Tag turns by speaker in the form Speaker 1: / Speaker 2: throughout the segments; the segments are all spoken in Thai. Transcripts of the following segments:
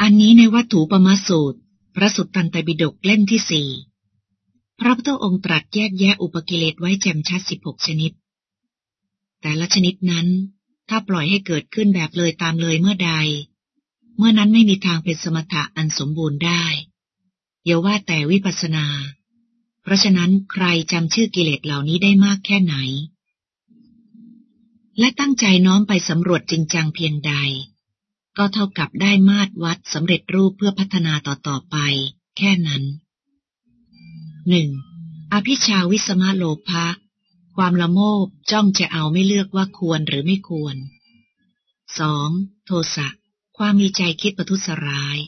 Speaker 1: อันนี้ในวัตถุปมาสูตร พระสุตตันตบิดกเล่มที่สี่พระพุทธองค์ตรัสแยกแยะอุปกิเลสไว้แจ่มชัดสิบหกชนิด แต่ละชนิดนั้น ถ้าปล่อยให้เกิดขึ้นแบบเลยตามเลยเมื่อใด เมื่อนั้นไม่มีทางเป็นสมถะอันสมบูรณ์ได้อย่าว่าแต่วิปัสนา เพราะฉะนั้นใครจำชื่อกิเลสเหล่านี้ได้มากแค่ไหน และตั้งใจน้อมไปสำรวจจริงจังเพียงใด ก็เท่ากับได้มาตรวัดสำเร็จรูปเพื่อพัฒนาต่อๆไป แค่นั้นหนึ่งอภิชาวิสมาโลภะความละโมบจ้องจะเอาไม่เลือกว่าควรหรือไม่ควรสองโทสะความมีใจคิดประทุษร้าย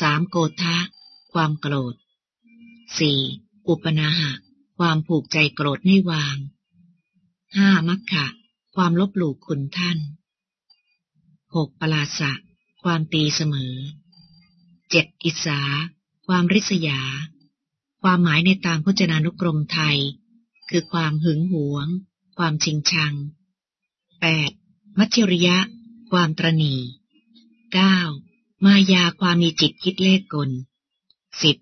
Speaker 1: สามโกธะความโกรธสี่อุปนาหะ ความผูกใจโกรธไม่วางห้ามัคคะความลบหลู่คุณท่าน หกปลาสะ ความตีเสมอเจ็ดอิสา ความริษยา ความหมายในตามพจนานุกรมไทย คือความหึงหวง ความชิงชังแปดมัจฉริยะ ความตรณีเก้ามายาความมีจิตคิดเลขกลสิบ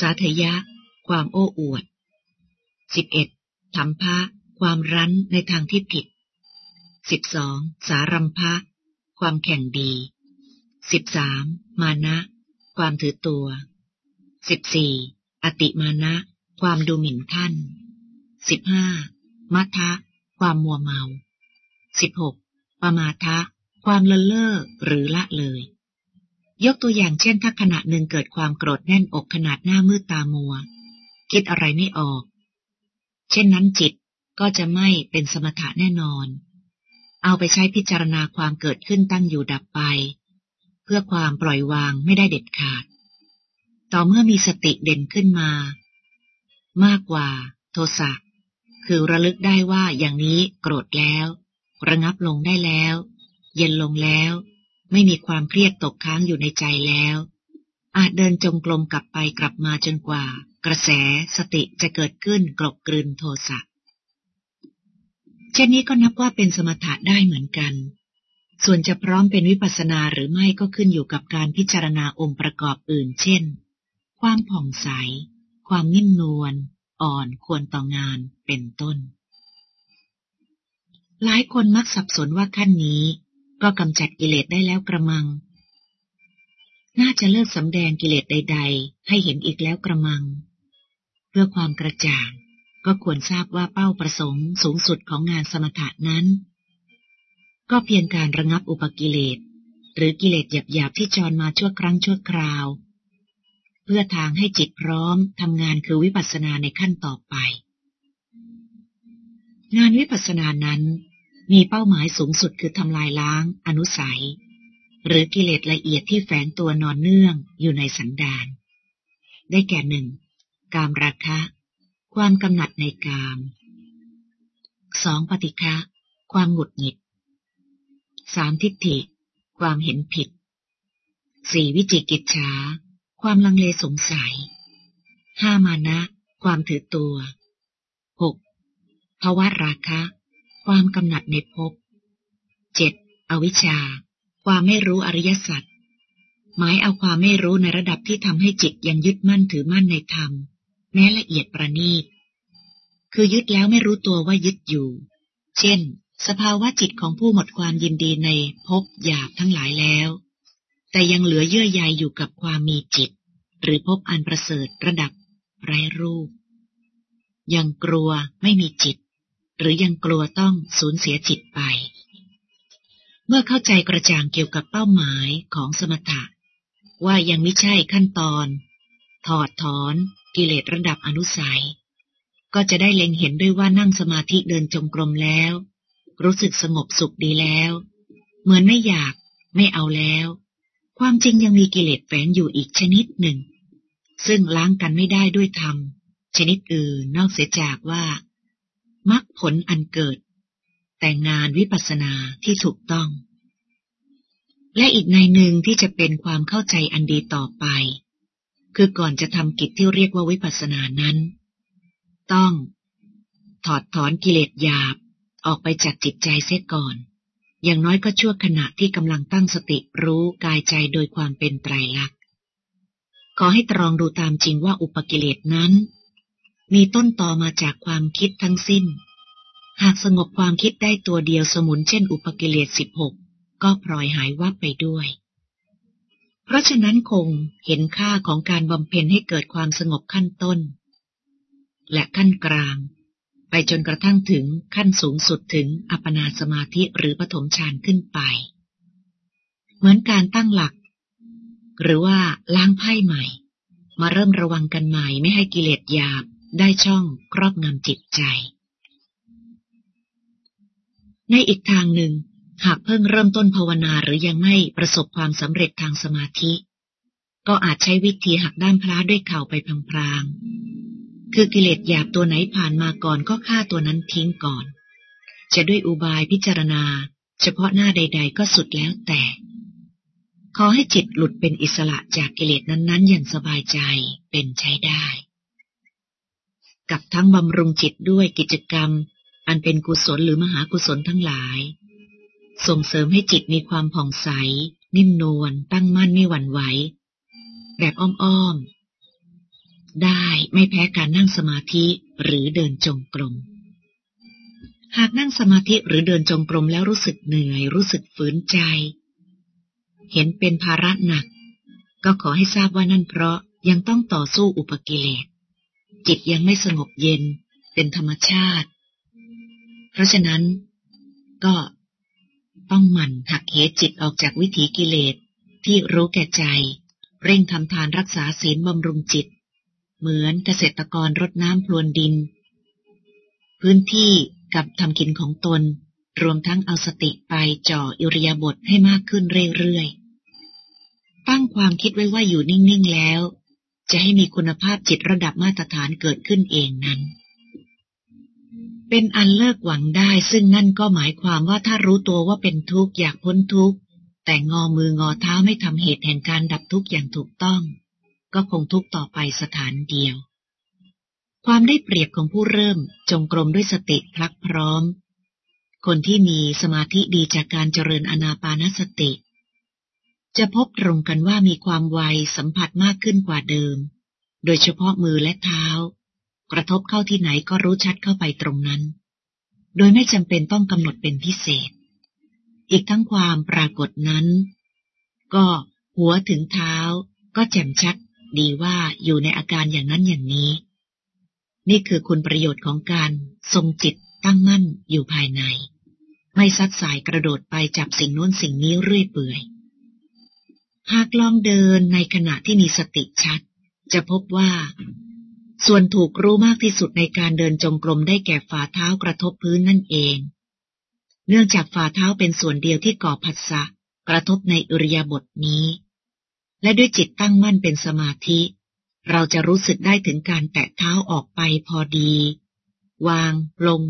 Speaker 1: สาธยะ ความโอ้อวดสิบเอ็ดธรรมภะความรั้นในทางที่ผิดสิบสองสารัมภะ ความแข่งดี สิบสามมานะ ความถือตัว สิบสี่อติมานะ ความดูหมิ่นท่าน สิบห้ามัทะ ความมัวเมาสิบหกปมาทะ ความเลินเล่อหรือละเลย ยกตัวอย่างเช่น ถ้าขณะหนึ่งเกิดความโกรธแน่นอกขนาดหน้ามืดตามัว คิดอะไรไม่ออก เช่นนั้นจิตก็จะไม่เป็นสมถะแน่นอน เอาไปใช้พิจารณาความเกิดขึ้นตั้งอยู่ดับไป เพื่อความปล่อยวางไม่ได้เด็ดขาด ต่อเมื่อมีสติเด่นขึ้นมา มากกว่า โทสะคือระลึกได้ว่าอย่างนี้โกรธแล้ว ระงับลงได้แล้ว เย็นลงแล้ว ไม่มีความเครียดตกค้างอยู่ในใจแล้ว อาจเดินจงกรมกลับไปกลับมาจนกว่า กระแสสติจะเกิดขึ้นกลบกลืนโทสะ เช่นนี้ก็นับว่าเป็นสมถะได้เหมือนกัน ส่วนจะพร้อมเป็นวิปัสนาหรือไม่ก็ขึ้นอยู่กับการพิจารณาองค์ประกอบอื่น เช่น ความผ่องใส ความนิ่มนวล อ่อนควรต่องาน เป็นต้น หลายคนมักสับสนว่าขั้นนี้ ก็กำจัดกิเลสได้แล้วกระมัง น่าจะเลิกสำแดงกิเลสใด ๆ ให้เห็นอีกแล้วกระมัง เพื่อความกระจ่าง ก็ควรทราบว่าเป้าประสงค์สูงสุดของงานสมถะนั้น ก็เพียงการระงับอุปกิเลส หรือกิเลสหยาบๆที่จรมาชั่วครั้งชั่วคราว เพื่อทางให้จิตพร้อมทำงานคือวิปัสสนาในขั้นต่อไป งานวิปัสสนานั้นมีเป้าหมายสูงสุดคือทำลายล้าง อนุสัย หรือกิเลสละเอียดที่แฝงตัวนอนเนื่องอยู่ในสันดานได้แก่หนึ่งกามราคะ ความกำหนัดในกามสองปฏิฆะความหงุดหงิดสามทิฏฐิ ความเห็นผิดสี่วิจิกิจฉา ความลังเลสงสัยห้ามานะ ความถือตัวหกภาวะราคะ ความกำหนัดในภพเจ็ดอวิชชา ความไม่รู้อริยสัจหมายเอาความไม่รู้ในระดับที่ทำให้จิตยังยึดมั่นถือมั่นในธรรม แม้ละเอียดประณีต คือยึดแล้วไม่รู้ตัวว่ายึดอยู่ เช่น สภาวะจิตของผู้หมดความยินดีในภพหยาบทั้งหลายแล้ว แต่ยังเหลือเยื่อใยอยู่กับความมีจิต หรือภพอันประเสริฐระดับไร้รูป ยังกลัวไม่มีจิต หรือยังกลัวต้องสูญเสียจิตไป เมื่อเข้าใจกระจ่างเกี่ยวกับเป้าหมายของสมถะว่ายังไม่ใช่ขั้นตอน ถอดถอน กิเลสระดับอนุสัย ก็จะได้เล็งเห็นด้วยว่านั่งสมาธิเดินจงกรมแล้ว รู้สึกสงบสุขดีแล้ว เหมือนไม่อยาก ไม่เอาแล้ว ความจริงยังมีกิเลสแฝงอยู่อีกชนิดหนึ่ง ซึ่งล้างกันไม่ได้ด้วยธรรม ชนิดอื่นนอกเสียจากว่ามรรคผลอันเกิด แต่งานวิปัสสนาที่ถูกต้อง และอีกในหนึ่งที่จะเป็นความเข้าใจอันดีต่อไป คือก่อนจะทำกิจที่เรียกว่าวิปัสสนานั้น ต้อง ถอดถอนกิเลสหยาบ ออกไปจากจิตใจเสียก่อน อย่างน้อยก็ชั่วขณะที่กำลังตั้งสติรู้กายใจโดยความเป็นไตรลักษณ์ขอให้ตรองดูตามจริงว่าอุปกิเลสนั้น มีต้นต่อมาจากความคิดทั้งสิ้น หากสงบความคิดได้ตัวเดียวสมุนเช่นอุปกิเลสสิบหกก็พลอยหายวับไปด้วย เพราะฉะนั้นคงเห็นค่าของการบำเพ็ญให้เกิดความสงบขั้นต้น และขั้นกลาง ไปจนกระทั่งถึงขั้นสูงสุดถึงอัปปนาสมาธิหรือปฐมฌานขึ้นไป เหมือนการตั้งหลัก หรือว่าล้างไพ่ใหม่ มาเริ่มระวังกันใหม่ไม่ให้กิเลสหยาบได้ช่องครอบงำจิตใจ ในอีกทางหนึ่ง หากเพิ่งเริ่มต้นภาวนาหรือยังไม่ประสบความสำเร็จทางสมาธิ ก็อาจใช้วิธีหักด้านพลาด้วยเข่าไปพลางๆ คือกิเลสหยาบตัวไหนผ่านมาก่อนก็ฆ่าตัวนั้นทิ้งก่อน จะด้วยอุบายพิจารณา เฉพาะหน้าใด ๆ ก็สุดแล้วแต่ ขอให้จิตหลุดเป็นอิสระจากกิเลสนั้นๆ อย่างสบายใจเป็นใช้ได้ กับทั้งบำรุงจิตด้วยกิจกรรม อันเป็นกุศลหรือมหากุศลทั้งหลาย ส่งเสริมให้จิตมีความผ่องใส นิ่มนวลตั้งมั่นไม่หวั่นไหว แบบอ้อมๆ ได้ไม่แพ้การนั่งสมาธิหรือเดินจงกรม หากนั่งสมาธิหรือเดินจงกรมแล้วรู้สึกเหนื่อย รู้สึกฝืนใจ เห็นเป็นภาระหนัก ก็ขอให้ทราบว่านั่นเพราะยังต้องต่อสู้อุปกิเลส จิตยังไม่สงบเย็นเป็นธรรมชาติ เพราะฉะนั้นก็ ต้องหมั่นหักเหจิตออกจากวิถีกิเลสที่รู้แก่ใจ เร่งทำทานรักษาศีลบำรุงจิต เหมือนเกษตรกรรดน้ำพรวนดิน พื้นที่กับทำกินของตน รวมทั้งเอาสติไปจ่ออิริยาบถให้มากขึ้นเรื่อยๆ ตั้งความคิดไว้ว่าอยู่นิ่งๆแล้ว จะให้มีคุณภาพจิตระดับมาตรฐานเกิดขึ้นเองนั้น เป็นอันเลิกหวังได้ ซึ่งนั่นก็หมายความว่าถ้ารู้ตัวว่าเป็นทุกข์อยากพ้นทุกข์ แต่งอมืองอเท้าไม่ทำเหตุแห่งการดับทุกข์อย่างถูกต้อง ก็คงทุกข์ต่อไปสถานเดียว ความได้เปรียบของผู้เริ่มจงกรมด้วยสติพลักพร้อม คนที่มีสมาธิดีจากการเจริญอนาปานสติ จะพบตรงกันว่ามีความไวสัมผัสมากขึ้นกว่าเดิม โดยเฉพาะมือและเท้า กระทบเข้าที่ไหนก็รู้ชัดเข้าไปตรงนั้น โดยไม่จำเป็นต้องกำหนดเป็นพิเศษ อีกทั้งความปรากฏนั้น ก็หัวถึงเท้าก็แจ่มชัดดีว่าอยู่ในอาการอย่างนั้นอย่างนี้ นี่คือคุณประโยชน์ของการทรงจิตตั้งมั่นอยู่ภายใน ไม่ซัดสายกระโดดไปจับสิ่งโน้นสิ่งนี้เรื่อยเปื่อย หากลองเดินในขณะที่มีสติชัด จะพบว่า ส่วนถูกรู้มากที่สุดในการเดินจงกรมได้แก่ฝ่าเท้ากระทบพื้นนั่นเอง เนื่องจากฝ่าเท้าเป็นส่วนเดียวที่ก่อผัสสะกระทบในอุริยบทนี้ และด้วยจิตตั้งมั่นเป็นสมาธิ เราจะรู้สึกได้ถึงการแตะเท้าออกไปพอดี วาง ลง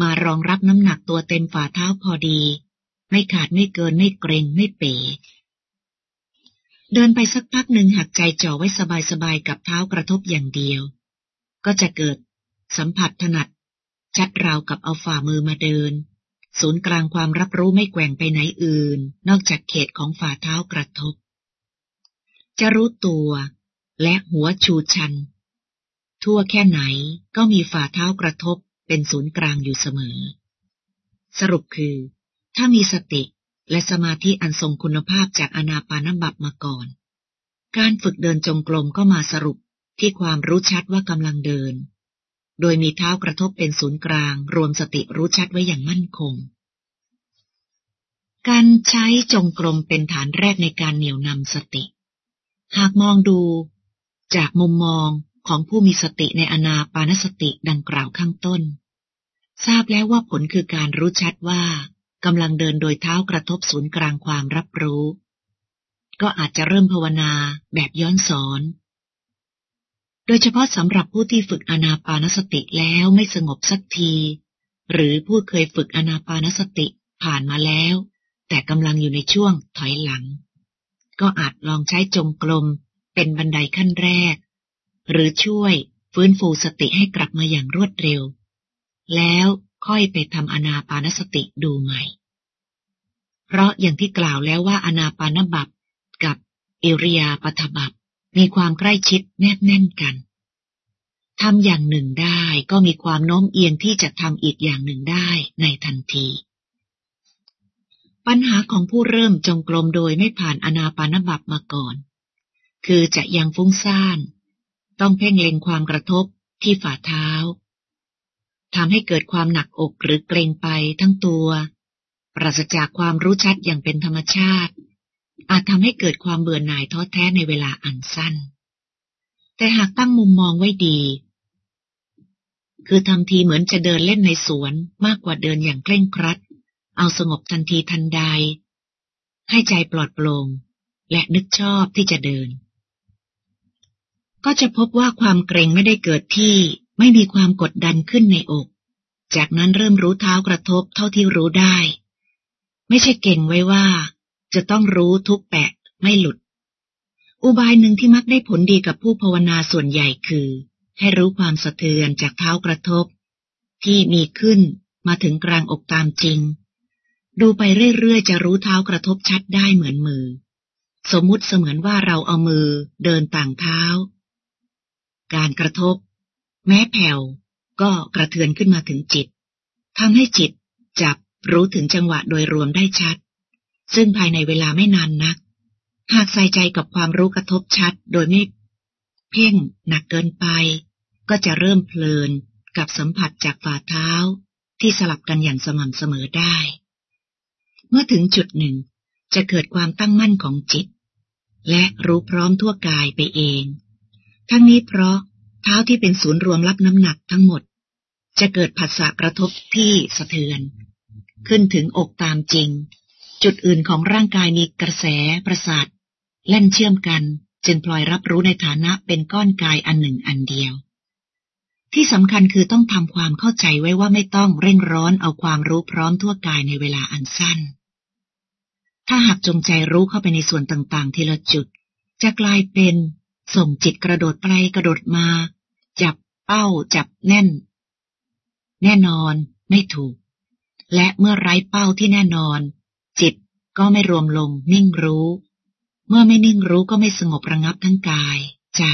Speaker 1: มารองรับน้ำหนักตัวเต็มฝ่าเท้าพอดี ไม่ขาดไม่เกินไม่เกรงไม่เป๋เดินไปสักพักหนึ่งหักใจจ่อไว้สบายๆกับเท้ากระทบอย่างเดียว ก็จะเกิดสัมผัสถนัด ชัดราวกับเอาฝ่ามือมาเดิน ศูนย์กลางความรับรู้ไม่แกว่งไปไหนอื่น นอกจากเขตของฝ่าเท้ากระทบ จะรู้ตัวและหัวชูชัน ทั่วแค่ไหนก็มีฝ่าเท้ากระทบเป็นศูนย์กลางอยู่เสมอ สรุปคือ ถ้ามีสติและสมาธิอันทรงคุณภาพจากอนาปานบับมาก่อน การฝึกเดินจงกรมก็มาสรุป ที่ความรู้ชัดว่ากำลังเดิน โดยมีเท้ากระทบเป็นศูนย์กลาง รวมสติรู้ชัดไว้อย่างมั่นคง การใช้จงกรมเป็นฐานแรกในการเหนี่ยวนำสติ หากมองดู จากมุมมองของผู้มีสติในอนาปานสติดังกล่าวข้างต้น ทราบแล้วว่าผลคือการรู้ชัดว่ากำลังเดินโดยเท้ากระทบศูนย์กลางความรับรู้ ก็อาจจะเริ่มภาวนาแบบย้อนสอน โดยเฉพาะสำหรับผู้ที่ฝึกอนาปานสติแล้วไม่สงบสักที หรือผู้เคยฝึกอนาปานสติผ่านมาแล้ว แต่กำลังอยู่ในช่วงถอยหลัง ก็อาจลองใช้จงกรมเป็นบันไดขั้นแรก หรือช่วยฟื้นฟูสติให้กลับมาอย่างรวดเร็ว แล้วค่อยไปทำอนาปานสติดูใหม่ เพราะอย่างที่กล่าวแล้วว่าอนาปานบับกับอิริยาปถบับ มีความใกล้ชิดแนบแน่นกันทำอย่างหนึ่งได้ก็มีความโน้มเอียงที่จะทำอีกอย่างหนึ่งได้ในทันที ปัญหาของผู้เริ่มจงกรมโดยไม่ผ่านอนาปานบับมาก่อน คือจะยังฟุ้งซ่าน ต้องเพ่งเล็งความกระทบที่ฝ่าเท้าทำให้เกิดความหนักอกหรือเกรงไปทั้งตัว ปราศจากความรู้ชัดอย่างเป็นธรรมชาติ อาจทำให้เกิดความเบื่อหน่ายท้อแท้ในเวลาอันสั้น แต่หากตั้งมุมมองไว้ดี คือทำทีเหมือนจะเดินเล่นในสวนมากกว่าเดินอย่างเคร่งครัด เอาสงบทันทีทันใด ให้ใจปลอดโปร่งและนึกชอบที่จะเดิน ก็จะพบว่าความเกรงไม่ได้เกิดที่ไม่มีความกดดันขึ้นในอก จากนั้นเริ่มรู้เท้ากระทบเท่าที่รู้ได้ ไม่ใช่เก่งไว้ว่า จะต้องรู้ทุกแปะไม่หลุด อุบายหนึ่งที่มักได้ผลดีกับผู้ภาวนาส่วนใหญ่คือ ให้รู้ความสะเทือนจากเท้ากระทบ ที่มีขึ้นมาถึงกลางอกตามจริง ดูไปเรื่อยๆ จะรู้เท้ากระทบชัดได้เหมือนมือ สมมุติเสมือนว่าเราเอามือเดินต่างเท้า การกระทบ แม้แผ่วก็กระเทือนขึ้นมาถึงจิตทำให้จิตจับรู้ถึงจังหวะโดยรวมได้ชัด ซึ่งภายในเวลาไม่นานนัก หากใส่ใจกับความรู้กระทบชัดโดยไม่เพ่งหนักเกินไป ก็จะเริ่มเพลินกับสัมผัสจากฝ่าเท้าที่สลับกันอย่างสม่ำเสมอได้ เมื่อถึงจุดหนึ่งจะเกิดความตั้งมั่นของจิต และรู้พร้อมทั่วกายไปเอง ทั้งนี้เพราะเท้าที่เป็นศูนย์รวมรับน้ำหนักทั้งหมด จะเกิดผัสสะกระทบที่สะเทือน ขึ้นถึงอกตามจริง จุดอื่นของร่างกายมีกระแสประสาทเล่นเชื่อมกัน จึงพลอยรับรู้ในฐานะเป็นก้อนกายอันหนึ่งอันเดียว ที่สำคัญคือต้องทำความเข้าใจไว้ว่าไม่ต้องเร่งร้อนเอาความรู้พร้อมทั่วกายในเวลาอันสั้น ถ้าหากจงใจรู้เข้าไปในส่วนต่างๆ ทีละจุด จะกลายเป็นส่งจิตกระโดดไปกระโดดมา จับเป้าจับแน่น แน่นอน ไม่ถูก และเมื่อไร้เป้าที่แน่นอน ก็ไม่รวมลงนิ่งรู้ เมื่อไม่นิ่งรู้ก็ไม่สงบระงับทั้งกาย ใจ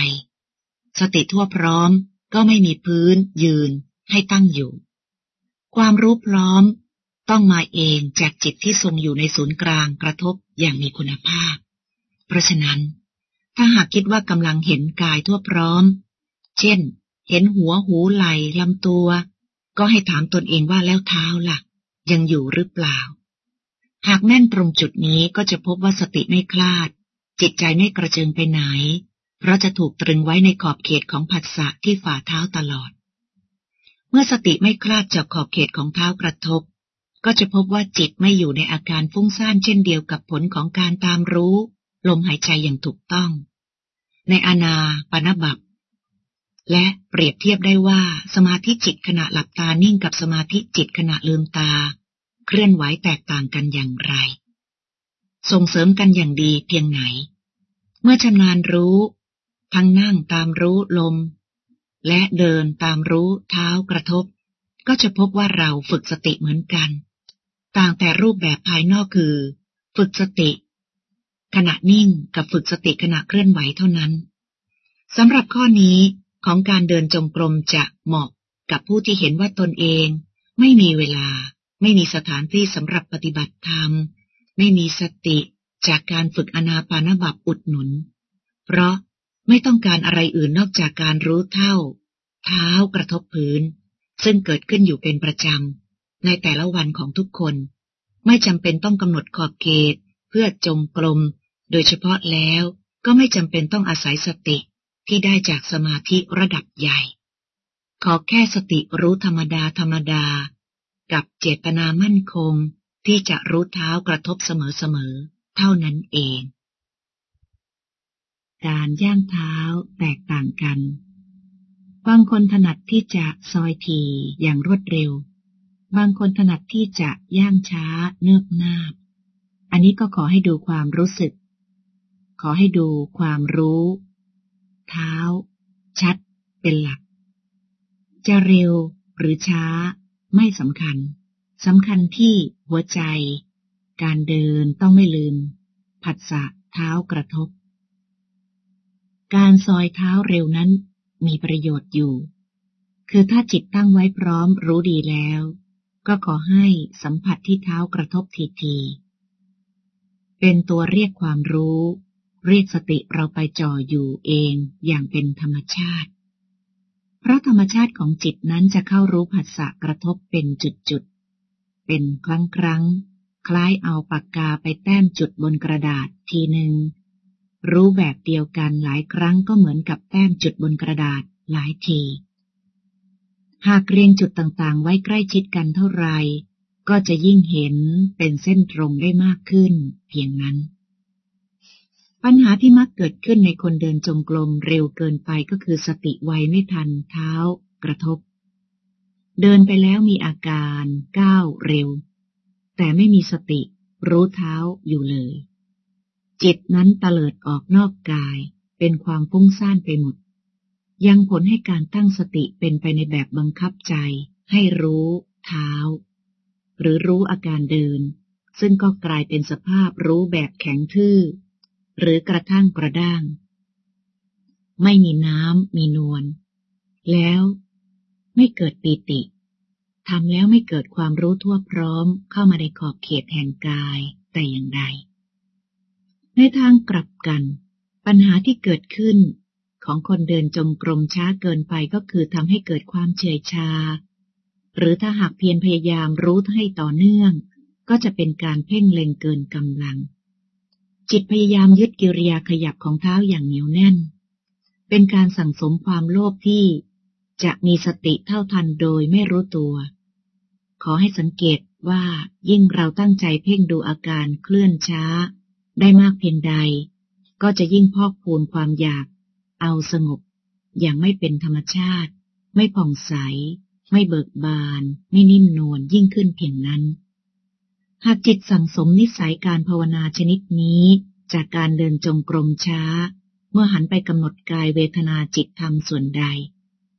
Speaker 1: สติทั่วพร้อมก็ไม่มีพื้น ยืน ให้ตั้งอยู่ ความรู้พร้อม ต้องมาเองจากจิตที่ทรงอยู่ในศูนย์กลางกระทบอย่างมีคุณภาพ เพราะฉะนั้น ถ้าหากคิดว่ากำลังเห็นกายทั่วพร้อม เช่น เห็นหัวหูไหล่ลำตัว ก็ให้ถามตนเองว่าแล้วเท้าละ่ะ ยังอยู่หรือเปล่า หากแน่นตรงจุดนี้ก็จะพบว่าสติไม่คลาด จิตใจไม่กระเจิงไปไหน เพราะจะถูกตรึงไว้ในขอบเขตของผัสสะที่ฝ่าเท้าตลอด เมื่อสติไม่คลาดจากขอบเขตของเท้ากระทบ ก็จะพบว่าจิตไม่อยู่ในอาการฟุ้งซ่านเช่นเดียวกับผลของการตามรู้ ลมหายใจอย่างถูกต้อง ในอานาปนบับและเปรียบเทียบได้ว่าสมาธิจิตขณะหลับตานิ่งกับสมาธิจิตขณะลืมตา เคลื่อนไหวแตกต่างกันอย่างไร ส่งเสริมกันอย่างดีเพียงไหน เมื่อชำนาญรู้ ทั้งนั่งตามรู้ลม และเดินตามรู้เท้ากระทบ ก็จะพบว่าเราฝึกสติเหมือนกัน ต่างแต่รูปแบบภายนอกคือ ฝึกสติ ขณะนิ่งกับฝึกสติขณะเคลื่อนไหวเท่านั้นสำหรับข้อนี้ของการเดินจงกรมจะเหมาะกับผู้ที่เห็นว่าตนเอง ไม่มีเวลา ไม่มีสถานที่สำหรับปฏิบัติธรรม ไม่มีสติจากการฝึกอนาปานบับอุดหนุน เพราะไม่ต้องการอะไรอื่นนอกจากการรู้เท่า เท้ากระทบพื้น ซึ่งเกิดขึ้นอยู่เป็นประจำ ในแต่ละวันของทุกคน ไม่จำเป็นต้องกำหนดขอบเขตเพื่อจงกลม โดยเฉพาะแล้วก็ไม่จำเป็นต้องอาศัยสติที่ได้จากสมาธิระดับใหญ่ ขอแค่สติรู้ธรรมดาธรรมดา กับเจตนามั่นคงที่จะรู้เท้ากระทบเสมอๆ เท่านั้นเอง การย่างเท้าแตกต่างกัน บางคนถนัดที่จะซอยทีอย่างรวดเร็ว บางคนถนัดที่จะย่างช้าเนืบนาบ อันนี้ก็ขอให้ดูความรู้สึก ขอให้ดูความรู้ เท้า ชัดเป็นหลัก จะเร็วหรือช้า ไม่สำคัญสำคัญที่หัวใจ การเดินต้องไม่ลืม ผัสสะเท้ากระทบ การซอยเท้าเร็วนั้นมีประโยชน์อยู่ คือถ้าจิตตั้งไว้พร้อมรู้ดีแล้ว ก็ขอให้สัมผัสที่เท้ากระทบทีที เป็นตัวเรียกความรู้ เรียกสติเราไปจ่ออยู่เองอย่างเป็นธรรมชาติ เพราะธรรมชาติของจิตนั้นจะเข้ารู้ผัสสะกระทบเป็นจุดๆ เป็นครั้งครั้ง คล้ายเอาปากกาไปแต้มจุดบนกระดาษทีหนึ่ง รู้แบบเดียวกันหลายครั้งก็เหมือนกับแต้มจุดบนกระดาษหลายที หากเรียงจุดต่างๆ ไว้ใกล้ชิดกันเท่าไร ก็จะยิ่งเห็นเป็นเส้นตรงได้มากขึ้น เพียงนั้น ปัญหาที่มักเกิดขึ้นในคนเดินจงกรมเร็วเกินไปก็คือสติไวไม่ทันเท้า กระทบ เดินไปแล้วมีอาการก้าวเร็ว แต่ไม่มีสติ รู้เท้าอยู่เลย จิตนั้นเตลิดออกนอกกาย เป็นความฟุ้งซ่านไปหมด ยังผลให้การตั้งสติเป็นไปในแบบบังคับใจ ให้รู้ เท้า หรือรู้อาการเดิน ซึ่งก็กลายเป็นสภาพรู้แบบแข็งทื่อ หรือกระทั่งกระด้าง ไม่มีน้ำมีนวล แล้วไม่เกิดปีติทำแล้วไม่เกิดความรู้ทั่วพร้อมเข้ามาในขอบเขตแห่งกายแต่อย่างใด ในทางกลับกัน ปัญหาที่เกิดขึ้นของคนเดินจงกรมช้าเกินไปก็คือทำให้เกิดความเฉยชา หรือถ้าหากเพียรพยายามรู้ให้ต่อเนื่อง ก็จะเป็นการเพ่งเล็งเกินกำลัง จิตพยายามยึดกิริยาขยับของเท้าอย่างเหนียวแน่น เป็นการสั่งสมความโลภที่จะมีสติเท่าทันโดยไม่รู้ตัว ขอให้สังเกตว่ายิ่งเราตั้งใจเพ่งดูอาการเคลื่อนช้า ได้มากเพียงใด ก็จะยิ่งพอกพูนความอยาก เอาสงบ อย่างไม่เป็นธรรมชาติ ไม่ผ่องใส ไม่เบิกบาน ไม่นิ่มนวลยิ่งขึ้นเพียงนั้น หากจิตสั่งสมนิสัยการภาวนาชนิดนี้ จากการเดินจงกรมช้า เมื่อหันไปกำหนดกายเวทนาจิตธรรมส่วนใด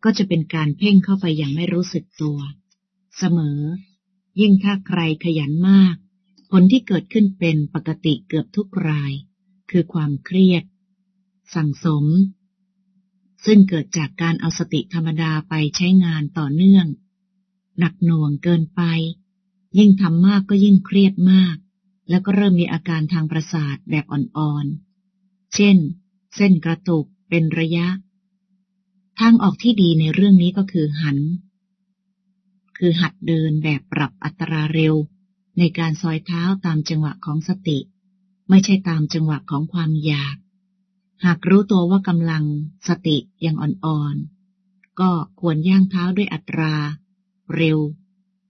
Speaker 1: ก็จะเป็นการเพ่งเข้าไปอย่างไม่รู้สึกตัว เสมอ ยิ่งถ้าใครขยันมาก ผลที่เกิดขึ้นเป็นปกติเกือบทุกราย คือความเครียด สั่งสม ซึ่งเกิดจากการเอาสติธรรมดาไปใช้งานต่อเนื่อง หนักหน่วงเกินไป ยิ่งทำมากก็ยิ่งเครียดมาก แล้วก็เริ่มมีอาการทางประสาทแบบอ่อนๆ เช่น เส้นกระตุกเป็นระยะ ทางออกที่ดีในเรื่องนี้ก็คือหัน คือหัดเดินแบบปรับอัตราเร็ว ในการซอยเท้าตามจังหวะของสติ ไม่ใช่ตามจังหวะของความอยาก หากรู้ตัวว่ากำลังสติยังอ่อนๆ ก็ควรย่างเท้าด้วยอัตรา เร็ว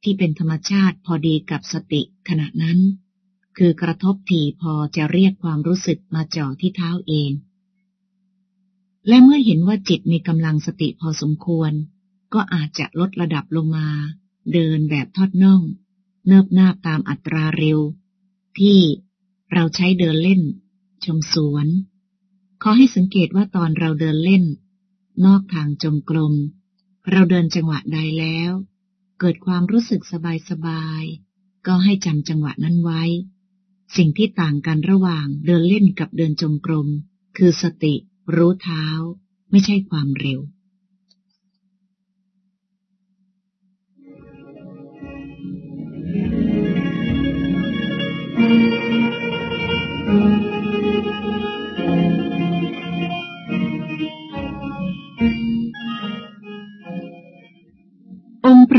Speaker 1: ที่เป็นธรรมชาติพอดีกับสติขณะนั้น คือกระทบถี่พอจะเรียกความรู้สึกมาจ่อที่เท้าเอง และเมื่อเห็นว่าจิตมีกำลังสติพอสมควร ก็อาจจะลดระดับลงมา เดินแบบทอดน่อง เนิบนาตามอัตราเร็ว ที่เราใช้เดินเล่น ชมสวน ขอให้สังเกตว่าตอนเราเดินเล่น นอกทางจงกรมเราเดินจังหวะใดแล้ว เกิดความรู้สึกสบายสบาย ก็ให้จำจังหวะนั้นไว้ สิ่งที่ต่างกันระหว่างเดินเล่นกับเดินจงกรม คือสติ รู้เท้า ไม่ใช่ความเร็ว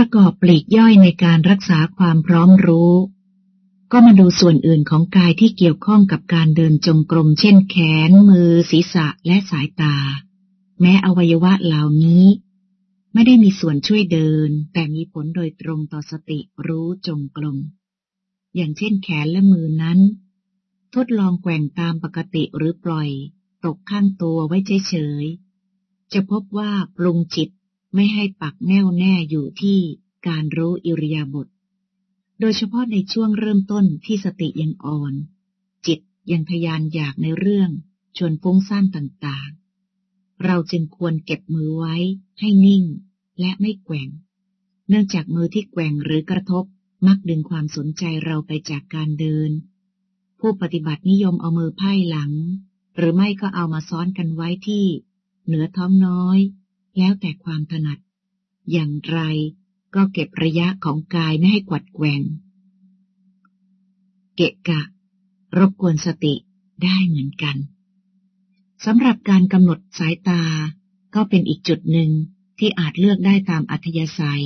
Speaker 1: ประกอบปลีกย่อยในการรักษาความพร้อมรู้ ก็มาดูส่วนอื่นของกายที่เกี่ยวข้องกับการเดินจงกรม เช่นแขน มือ ศีรษะและสายตา แม้อวัยวะเหล่านี้ ไม่ได้มีส่วนช่วยเดิน แต่มีผลโดยตรงต่อสติรู้จงกรมอย่างเช่นแขนและมือนั้น ทดลองแกว่งตามปกติหรือปล่อย ตกข้างตัวไว้เฉยๆจะพบว่าปรุงจิต ไม่ให้ปักแน่วแน่อยู่ที่การรู้อิริยาบถ โดยเฉพาะในช่วงเริ่มต้นที่สติยังอ่อน จิตยังทยานอยากในเรื่องชวนฟุ้งซ่านต่างๆ เราจึงควรเก็บมือไว้ให้นิ่งและไม่แกว่ง เนื่องจากมือที่แกว่งหรือกระทบมักดึงความสนใจเราไปจากการเดิน ผู้ปฏิบัตินิยมเอามือไพ่หลัง หรือไม่ก็เอามาซ้อนกันไว้ที่ เหนือท้องน้อย แล้วแต่ความถนัด อย่างไรก็เก็บระยะของกายไม่ให้กวัดแกว่ง เกะกะ รบกวนสติได้เหมือนกันสำหรับการกำหนดสายตาก็เป็นอีกจุดหนึ่งที่อาจเลือกได้ตามอัธยาศัย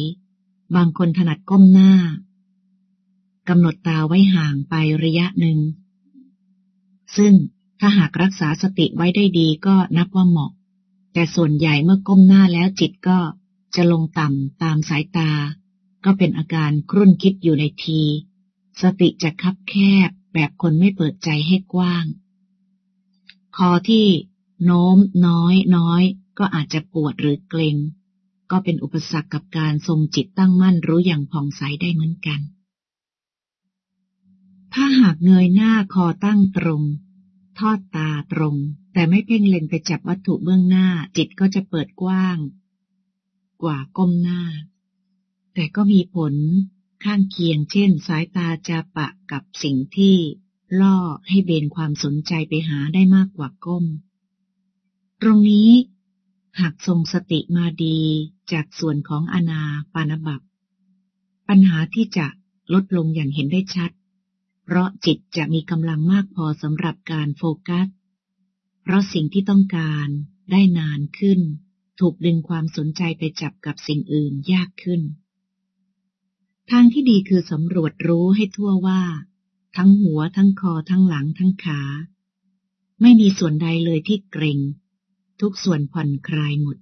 Speaker 1: บางคนถนัดก้มหน้ากำหนดตาไว้ห่างไประยะหนึ่ง ซึ่งถ้าหากรักษาสติไว้ได้ดีก็นับว่าเหมาะ แต่ส่วนใหญ่เมื่อก้มหน้าแล้วจิตก็จะลงต่ำตามสายตา ก็เป็นอาการครุ่นคิดอยู่ในที สติจะคับแคบแบบคนไม่เปิดใจให้กว้าง คอที่โน้มน้อยน้อยก็อาจจะปวดหรือเกร็ง ก็เป็นอุปสรรคกับการทรงจิตตั้งมั่นรู้อย่างผ่องใสได้เหมือนกัน ถ้าหากเงยหน้าคอตั้งตรง ทอดตาตรง แต่ไม่เพ่งเล็งไปจับวัตถุเบื้องหน้า จิตก็จะเปิดกว้าง กว่าก้มหน้า แต่ก็มีผลข้างเคียงเช่น สายตาจะปะกับสิ่งที่ล่อให้เบนความสนใจไปหาได้มากกว่าก้ม ตรงนี้หากทรงสติมาดีจากส่วนของอนาปานบับปัญหาที่จะลดลงอย่างเห็นได้ชัด เพราะจิตจะมีกำลังมากพอสำหรับการโฟกัส เพราะสิ่งที่ต้องการได้นานขึ้น ถูกดึงความสนใจไปจับกับสิ่งอื่นยากขึ้น ทางที่ดีคือสำรวจรู้ให้ทั่วว่า ทั้งหัวทั้งคอทั้งหลังทั้งขา ไม่มีส่วนใดเลยที่เกรงทุกส่วนผ่อนคลายหมด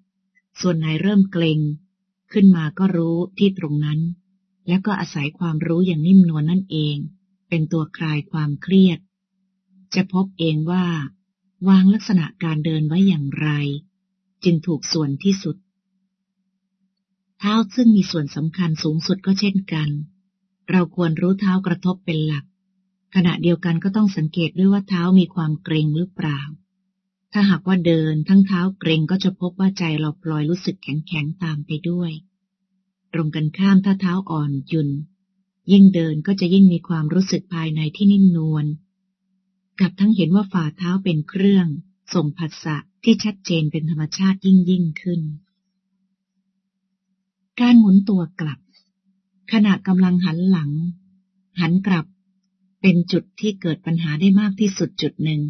Speaker 1: ส่วนไหนเริ่มเกรงขึ้นมาก็รู้ที่ตรงนั้น แล้วก็อาศัยความรู้อย่างนิ่มนวลนนั่นเอง เป็นตัวคลายความเครียด จะพบเองว่า วางลักษณะการเดินไว้อย่างไร จึงถูกส่วนที่สุด เท้าซึ่งมีส่วนสำคัญสูงสุดก็เช่นกัน เราควรรู้เท้ากระทบเป็นหลัก ขณะเดียวกันก็ต้องสังเกตด้วยว่าเท้ามีความเกรงหรือเปล่า ถ้าหากว่าเดินทั้งเท้าเกรงก็จะพบว่าใจเราปล่อยรู้สึกแข็งแข็งตามไปด้วย ตรงกันข้ามถ้าเท้าอ่อนยุน ยิ่งเดินก็จะยิ่งมีความรู้สึกภายในที่นิ่มนวลกับทั้งเห็นว่าฝ่าเท้าเป็นเครื่อง ส่งผัสสะที่ชัดเจนเป็นธรรมชาติยิ่งยิ่งขึ้น การหมุนตัวกลับ ขณะกำลังหันหลัง หันกลับ เป็นจุดที่เกิดปัญหาได้มากที่สุดจุดหนึ่ง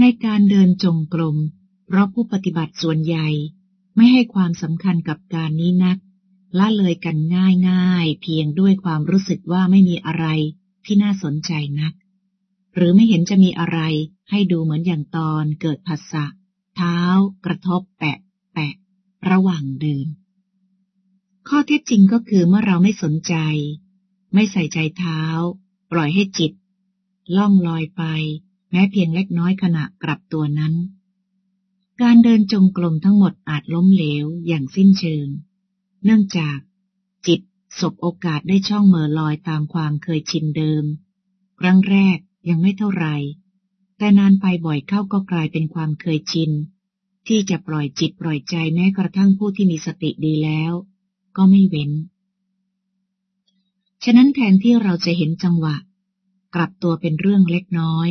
Speaker 1: ในการเดินจงกรมเพราะผู้ปฏิบัติส่วนใหญ่ไม่ให้ความสำคัญกับการนี้นัก ละเลยกันง่ายง่ายเพียงด้วยความรู้สึกว่าไม่มีอะไรที่น่าสนใจนัก หรือไม่เห็นจะมีอะไรให้ดูเหมือนอย่างตอนเกิดผัสสะเท้า กระทบแปะ แปะ ระหว่างเดิน ข้อเท็จจริงก็คือเมื่อเราไม่สนใจ ไม่ใส่ใจเท้า ปล่อยให้จิต ล่องลอยไป แม้เพียงเล็กน้อยขณะกลับตัวนั้น การเดินจงกรมทั้งหมดอาจล้มเหลวอย่างสิ้นเชิง เนื่องจากจิตสบโอกาสได้ช่องเมอลอยตามความเคยชินเดิม ครั้งแรกยังไม่เท่าไรแต่นานไปบ่อยเข้าก็กลายเป็นความเคยชิน ที่จะปล่อยจิตปล่อยใจแม้กระทั่งผู้ที่มีสติดีแล้ว ก็ไม่เว้น ฉะนั้นแทนที่เราจะเห็นจังหวะ กลับตัวเป็นเรื่องเล็กน้อย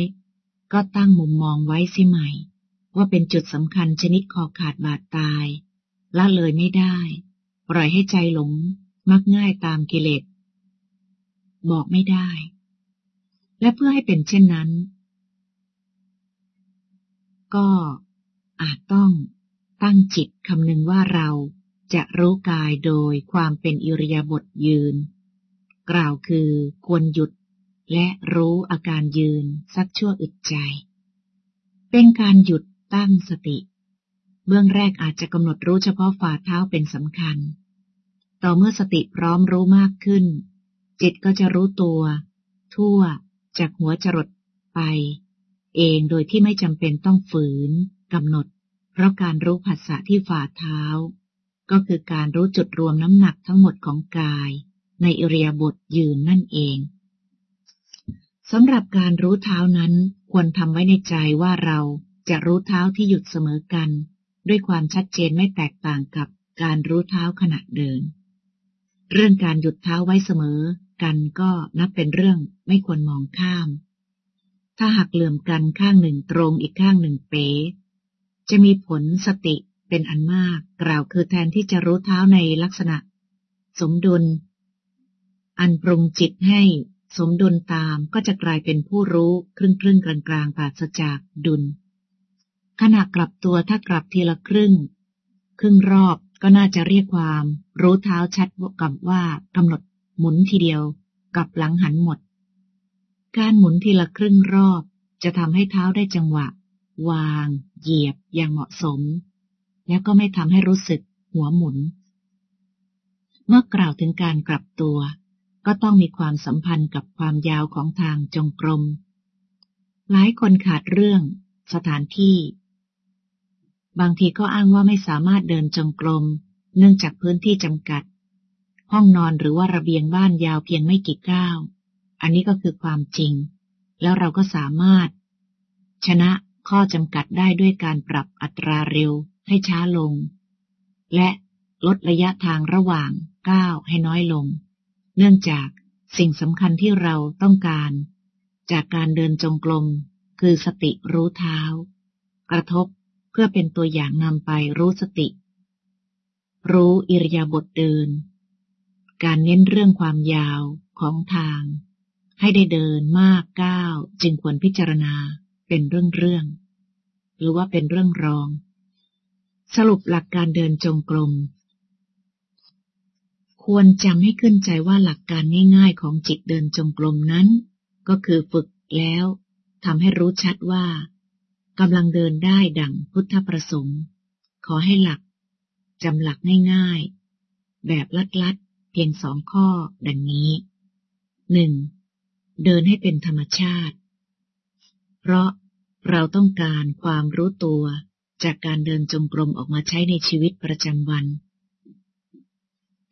Speaker 1: ก็ตั้งมุมมองไว้สิใหม่ ว่าเป็นจุดสำคัญชนิดคอขาดบาดตายละเลยไม่ได้ ปล่อยให้ใจหลงมักง่ายตามกิเลสบอกไม่ได้ และเพื่อให้เป็นเช่นนั้น ก็อาจต้องตั้งจิตคำนึงว่าเราจะรู้กายโดยความเป็นอิริยาบถยืน กล่าวคือควรหยุดและรู้อาการยืนสักชั่วอึดใจ เป็นการหยุดตั้งสติ เบื้องแรกอาจจะกำหนดรู้เฉพาะฝ่าเท้าเป็นสำคัญ ต่อเมื่อสติพร้อมรู้มากขึ้น จิตก็จะรู้ตัว ทั่ว จากหัวจรดไป เองโดยที่ไม่จำเป็นต้องฝืนกำหนด เพราะการรู้ผัสสะที่ฝ่าเท้า ก็คือการรู้จุดรวมน้ำหนักทั้งหมดของกาย ในอิริยาบถยืนนั่นเองสำหรับการรู้เท้านั้นควรทำไว้ในใจว่าเราจะรู้เท้าที่หยุดเสมอกัน ด้วยความชัดเจนไม่แตกต่างกับการรู้เท้าขณะเดิน เรื่องการหยุดเท้าไว้เสมอ กันก็นับเป็นเรื่องไม่ควรมองข้าม ถ้าหักเหลื่อมกันข้างหนึ่งตรงอีกข้างหนึ่งเป๋จะมีผลสติเป็นอันมาก กล่าวคือแทนที่จะรู้เท้าในลักษณะ สมดุล อันปรุงจิตให้สมดุลตามก็จะกลายเป็นผู้รู้ครึ่งครึ่งกลางกลางปราศจากดุล ขณะกลับตัวถ้ากลับทีละครึ่ง ครึ่งรอบก็น่าจะเรียกความ รู้เท้าชัดกับว่ากำหนดหมุนทีเดียวกับหลังหันหมด การหมุนทีละครึ่งรอบจะทำให้เท้าได้จังหวะ วาง เหยียบอย่างเหมาะสม แล้วก็ไม่ทำให้รู้สึกหัวหมุน เมื่อกล่าวถึงการกลับตัว ก็ต้องมีความสัมพันธ์กับความยาวของทางจงกรม หลายคนขาดเรื่อง สถานที่ บางทีก็อ้างว่าไม่สามารถเดินจงกรม เนื่องจากพื้นที่จำกัด ห้องนอนหรือว่าระเบียงบ้านยาวเพียงไม่กี่ก้าว อันนี้ก็คือความจริง แล้วเราก็สามารถ ชนะข้อจำกัดได้ด้วยการปรับอัตราเร็วให้ช้าลง และลดระยะทางระหว่างก้าวให้น้อยลง เนื่องจากสิ่งสำคัญที่เราต้องการ จากการเดินจงกรมคือสติรู้เท้า กระทบ เพื่อเป็นตัวอย่างนำไปรู้สติ รู้อิริยาบถเดิน การเน้นเรื่องความยาวของทาง ให้ได้เดินมากก้าวจึงควรพิจารณาเป็นเรื่องเรื่องหรือว่าเป็นเรื่องรอง สรุปหลักการเดินจงกรมควรจำให้ขึ้นใจว่าหลักการง่ายๆของจิตเดินจงกรมนั้น ก็คือฝึกแล้วทำให้รู้ชัดว่า กำลังเดินได้ดั่งพุทธประสงค์ ขอให้หลักจำหลักง่ายๆ แบบลัดๆ เพียงสองข้อดังนี้หนึ่งเดินให้เป็นธรรมชาติ เพราะเราต้องการความรู้ตัวจากการเดินจงกรมออกมาใช้ในชีวิตประจำวัน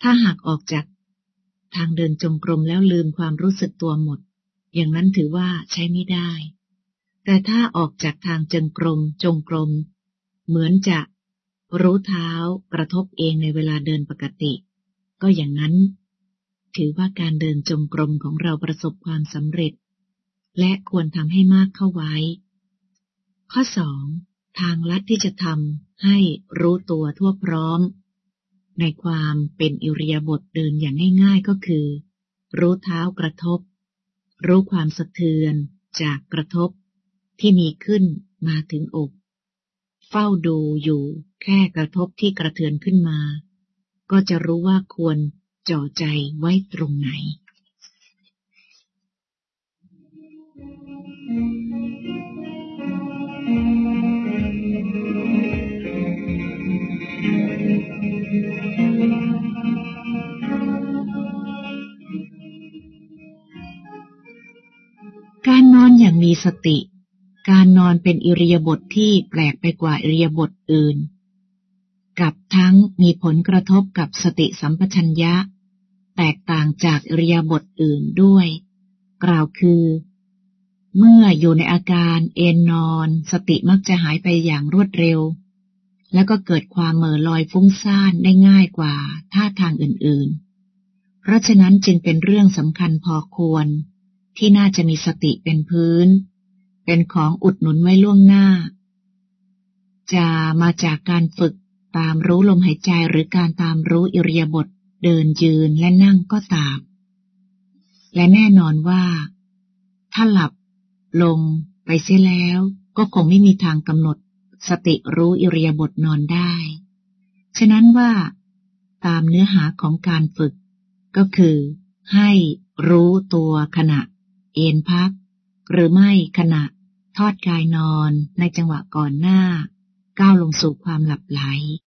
Speaker 1: ถ้าหากออกจากทางเดินจงกรมแล้วลืมความรู้สึกตัวหมด อย่างนั้นถือว่าใช้ไม่ได้ แต่ถ้าออกจากทางจงกรมจงกรม เหมือนจะรู้เท้ากระทบเองในเวลาเดินปกติ ก็อย่างนั้น ถือว่าการเดินจงกรมของเราประสบความสำเร็จ และควรทำให้มากเข้าไว้ ข้อสองทางลัดที่จะทำให้รู้ตัวทั่วพร้อม ในความเป็นอิริยาบถเดินอย่างง่าย ๆก็คือ รู้เท้ากระทบ รู้ความสะเทือนจากกระทบ ที่มีขึ้นมาถึงอก เฝ้าดูอยู่แค่กระทบที่กระเทือนขึ้นมา ก็จะรู้ว่าควรจ่อใจไว้ตรงไหน การนอนอย่างมีสติ การนอนเป็นอิริยาบถทที่แปลกไปกว่าอิริยาบถอื่น กับทั้งมีผลกระทบกับสติสัมปชัญญะ แตกต่างจากอิริยาบทอื่นด้วย กล่าวคือ เมื่ออยู่ในอาการเอนนอน สติมักจะหายไปอย่างรวดเร็ว แล้วก็เกิดความเหม่อลอยฟุ้งซ่านได้ง่ายกว่าท่าทางอื่นๆ เพราะฉะนั้นจึงเป็นเรื่องสำคัญพอควร ที่น่าจะมีสติเป็นพื้น เป็นของอุดหนุนไว้ล่วงหน้า จะมาจากการฝึกตามรู้ลมหายใจหรือการตามรู้อิริยาบถเดินยืนและนั่งก็ตาม และแน่นอนว่า ถ้าหลับลงไปเสียแล้วก็คงไม่มีทางกำหนดสติรู้อิริยาบถนอนได้ ฉะนั้นว่า ตามเนื้อหาของการฝึก ก็คือ ให้รู้ตัวขณะ เอนพัก หรือไม่ขณะทอดกายนอนในจังหวะก่อนหน้า ก้าวลงสู่ความหลับไหล